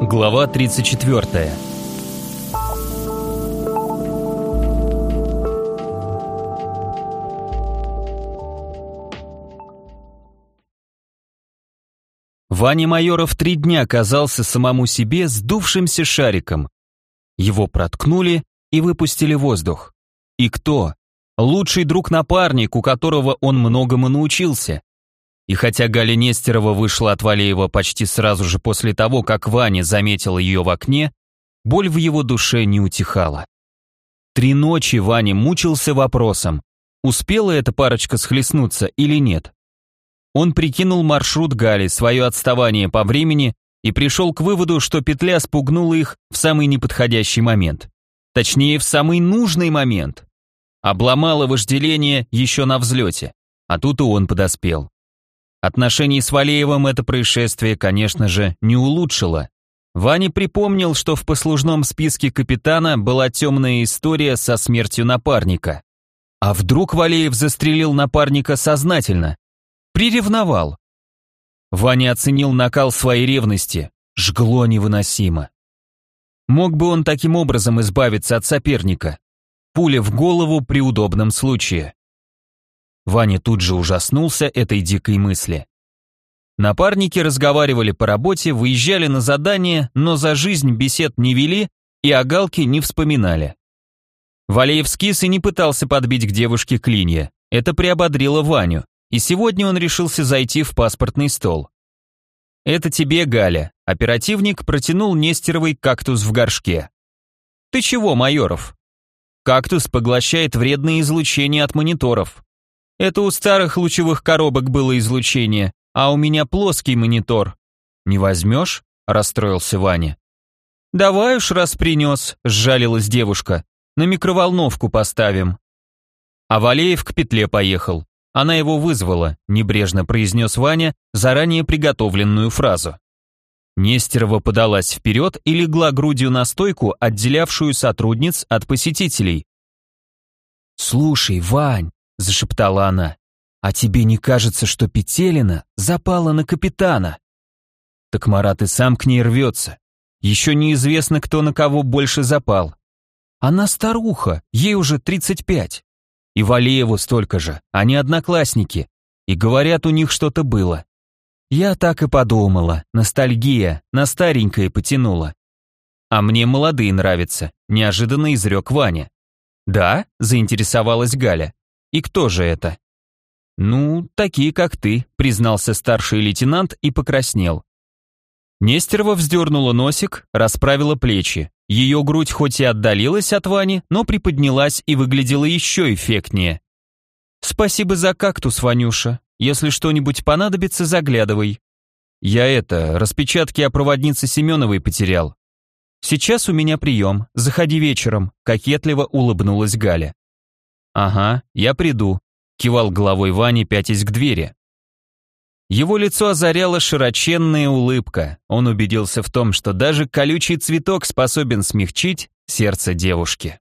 Глава 34. Ваня Майоров три дня казался самому себе сдувшимся шариком. Его проткнули и выпустили воздух. И кто? Лучший друг-напарник, у которого он многому научился. И хотя Галя Нестерова вышла от Валеева почти сразу же после того, как Ваня заметил ее в окне, боль в его душе не утихала. Три ночи Ваня мучился вопросом, успела эта парочка схлестнуться или нет. Он прикинул маршрут Гали, свое отставание по времени и пришел к выводу, что петля спугнула их в самый неподходящий момент. Точнее, в самый нужный момент. Обломала вожделение еще на взлете, а тут и он подоспел. Отношений с Валеевым это происшествие, конечно же, не улучшило. Ваня припомнил, что в послужном списке капитана была темная история со смертью напарника. А вдруг Валеев застрелил напарника сознательно? Приревновал. Ваня оценил накал своей ревности. Жгло невыносимо. Мог бы он таким образом избавиться от соперника? Пуля в голову при удобном случае. Ваня тут же ужаснулся этой дикой мысли. Напарники разговаривали по работе, выезжали на задание, но за жизнь бесед не вели и о Галке не вспоминали. Валеев скис и не пытался подбить к девушке клинья. Это приободрило Ваню, и сегодня он решился зайти в паспортный стол. «Это тебе, Галя», — оперативник протянул Нестеровый кактус в горшке. «Ты чего, Майоров?» «Кактус поглощает вредные излучения от мониторов. Это у старых лучевых коробок было излучение, а у меня плоский монитор. Не возьмешь? Расстроился Ваня. Давай уж, раз принес, сжалилась девушка. На микроволновку поставим. А Валеев к петле поехал. Она его вызвала, небрежно произнес Ваня заранее приготовленную фразу. Нестерова подалась вперед и легла грудью на стойку, отделявшую сотрудниц от посетителей. «Слушай, Вань, — зашептала она. «А тебе не кажется, что Петелина запала на капитана?» Так Марат и сам к ней рвется. Еще неизвестно, кто на кого больше запал. Она старуха, ей уже 35. И Валееву столько же, они одноклассники. И говорят, у них что-то было. Я так и подумала, ностальгия, на старенькое потянула. А мне молодые нравятся, неожиданно изрек Ваня. Да, заинтересовалась Галя. И кто же это? Ну, такие, как ты, признался старший лейтенант и покраснел. Нестерова вздернула носик, расправила плечи. Ее грудь хоть и отдалилась от Вани, но приподнялась и выглядела еще эффектнее. «Спасибо за кактус, Ванюша. Если что-нибудь понадобится, заглядывай». «Я это, распечатки о проводнице Семеновой потерял». «Сейчас у меня прием. Заходи вечером», — кокетливо улыбнулась Галя. «Ага, я приду», — кивал головой Вани, пятясь к двери. Его лицо озаряла широченная улыбка. Он убедился в том, что даже колючий цветок способен смягчить сердце девушки.